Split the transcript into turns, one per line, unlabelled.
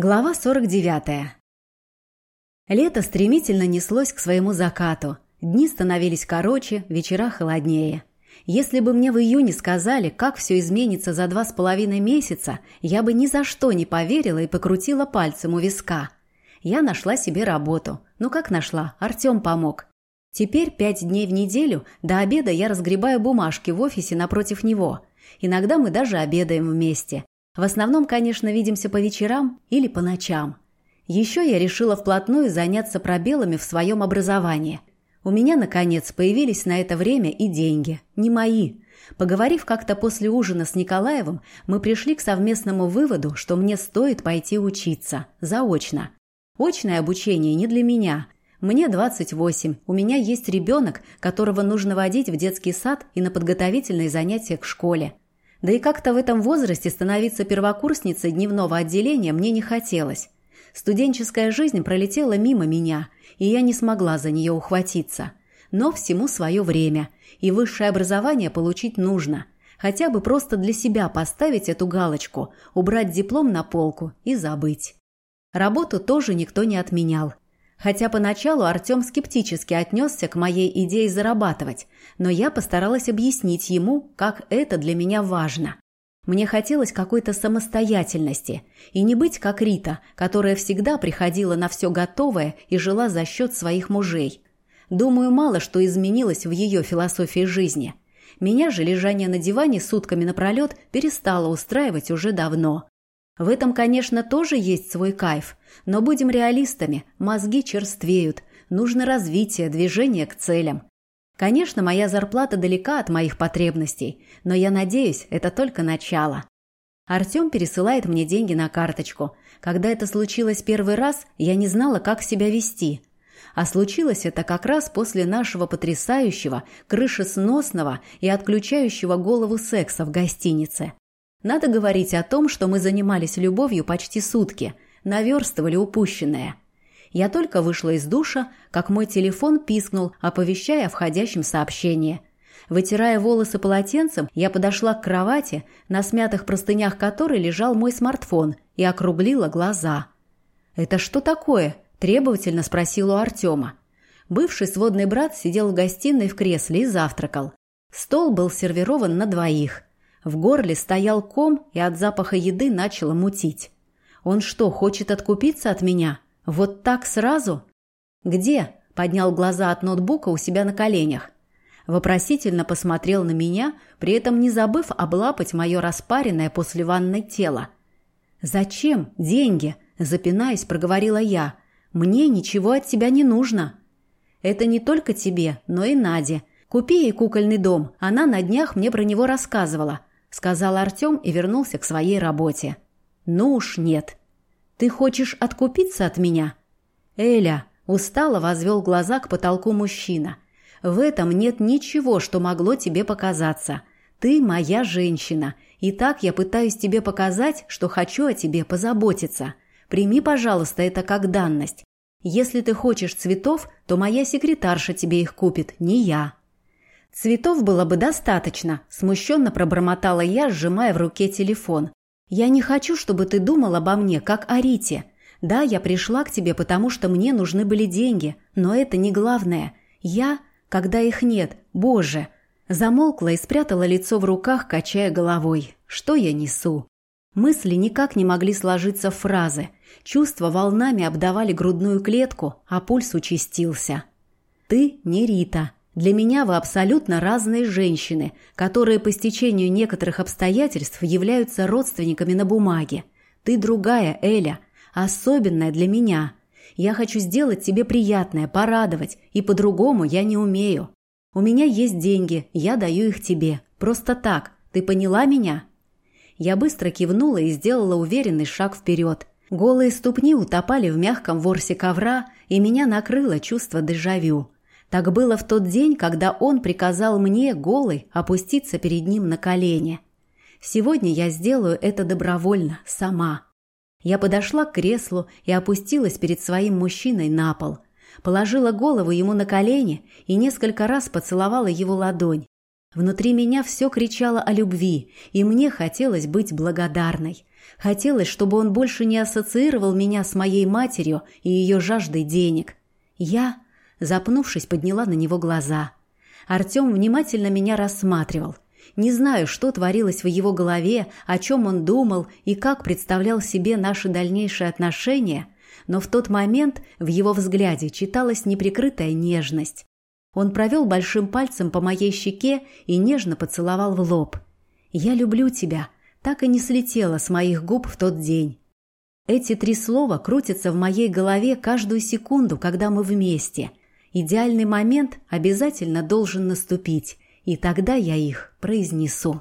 Глава 49. Лето стремительно неслось к своему закату. Дни становились короче, вечера холоднее. Если бы мне в июне сказали, как все изменится за два с половиной месяца, я бы ни за что не поверила и покрутила пальцем у виска. Я нашла себе работу. Ну как нашла? Артем помог. Теперь пять дней в неделю до обеда я разгребаю бумажки в офисе напротив него. Иногда мы даже обедаем вместе. В основном, конечно, видимся по вечерам или по ночам. Еще я решила вплотную заняться пробелами в своем образовании. У меня, наконец, появились на это время и деньги. Не мои. Поговорив как-то после ужина с Николаевым, мы пришли к совместному выводу, что мне стоит пойти учиться. Заочно. Очное обучение не для меня. Мне 28, у меня есть ребенок, которого нужно водить в детский сад и на подготовительные занятия к школе. Да и как-то в этом возрасте становиться первокурсницей дневного отделения мне не хотелось. Студенческая жизнь пролетела мимо меня, и я не смогла за нее ухватиться. Но всему свое время, и высшее образование получить нужно. Хотя бы просто для себя поставить эту галочку, убрать диплом на полку и забыть. Работу тоже никто не отменял. Хотя поначалу Артем скептически отнесся к моей идее зарабатывать, но я постаралась объяснить ему, как это для меня важно. Мне хотелось какой-то самостоятельности и не быть как Рита, которая всегда приходила на все готовое и жила за счет своих мужей. Думаю, мало что изменилось в ее философии жизни. Меня же лежание на диване сутками напролет перестало устраивать уже давно. В этом, конечно, тоже есть свой кайф, но будем реалистами, мозги черствеют, нужно развитие, движение к целям. Конечно, моя зарплата далека от моих потребностей, но я надеюсь, это только начало. Артем пересылает мне деньги на карточку. Когда это случилось первый раз, я не знала, как себя вести. А случилось это как раз после нашего потрясающего, крышесносного и отключающего голову секса в гостинице. Надо говорить о том, что мы занимались любовью почти сутки, наверстывали упущенное. Я только вышла из душа, как мой телефон пискнул, оповещая о входящем сообщении. Вытирая волосы полотенцем, я подошла к кровати, на смятых простынях которой лежал мой смартфон, и округлила глаза. «Это что такое?» – требовательно спросил у Артема. Бывший сводный брат сидел в гостиной в кресле и завтракал. Стол был сервирован на двоих. В горле стоял ком, и от запаха еды начало мутить. Он что, хочет откупиться от меня? Вот так сразу? Где? Поднял глаза от ноутбука у себя на коленях. Вопросительно посмотрел на меня, при этом не забыв облапать мое распаренное после ванной тело. «Зачем? Деньги?» – запинаясь, проговорила я. «Мне ничего от тебя не нужно». «Это не только тебе, но и Наде. Купи ей кукольный дом, она на днях мне про него рассказывала. — сказал Артем и вернулся к своей работе. «Ну уж нет. Ты хочешь откупиться от меня?» «Эля», — устало возвел глаза к потолку мужчина. «В этом нет ничего, что могло тебе показаться. Ты моя женщина, и так я пытаюсь тебе показать, что хочу о тебе позаботиться. Прими, пожалуйста, это как данность. Если ты хочешь цветов, то моя секретарша тебе их купит, не я». «Цветов было бы достаточно», – смущенно пробормотала я, сжимая в руке телефон. «Я не хочу, чтобы ты думал обо мне, как о Рите. Да, я пришла к тебе, потому что мне нужны были деньги, но это не главное. Я, когда их нет, боже!» Замолкла и спрятала лицо в руках, качая головой. «Что я несу?» Мысли никак не могли сложиться в фразы. Чувства волнами обдавали грудную клетку, а пульс участился. «Ты не Рита», для меня вы абсолютно разные женщины, которые по стечению некоторых обстоятельств являются родственниками на бумаге. Ты другая, Эля, особенная для меня. Я хочу сделать тебе приятное, порадовать, и по-другому я не умею. У меня есть деньги, я даю их тебе. Просто так. Ты поняла меня?» Я быстро кивнула и сделала уверенный шаг вперед. Голые ступни утопали в мягком ворсе ковра, и меня накрыло чувство дежавю. Так было в тот день, когда он приказал мне, голой, опуститься перед ним на колени. Сегодня я сделаю это добровольно, сама. Я подошла к креслу и опустилась перед своим мужчиной на пол. Положила голову ему на колени и несколько раз поцеловала его ладонь. Внутри меня все кричало о любви, и мне хотелось быть благодарной. Хотелось, чтобы он больше не ассоциировал меня с моей матерью и ее жаждой денег. Я, запнувшись, подняла на него глаза. Артем внимательно меня рассматривал. Не знаю, что творилось в его голове, о чем он думал и как представлял себе наши дальнейшие отношения, но в тот момент в его взгляде читалась неприкрытая нежность. Он провел большим пальцем по моей щеке и нежно поцеловал в лоб. «Я люблю тебя», так и не слетело с моих губ в тот день. Эти три слова крутятся в моей голове каждую секунду, когда мы вместе. Идеальный момент обязательно должен наступить, и тогда я их произнесу.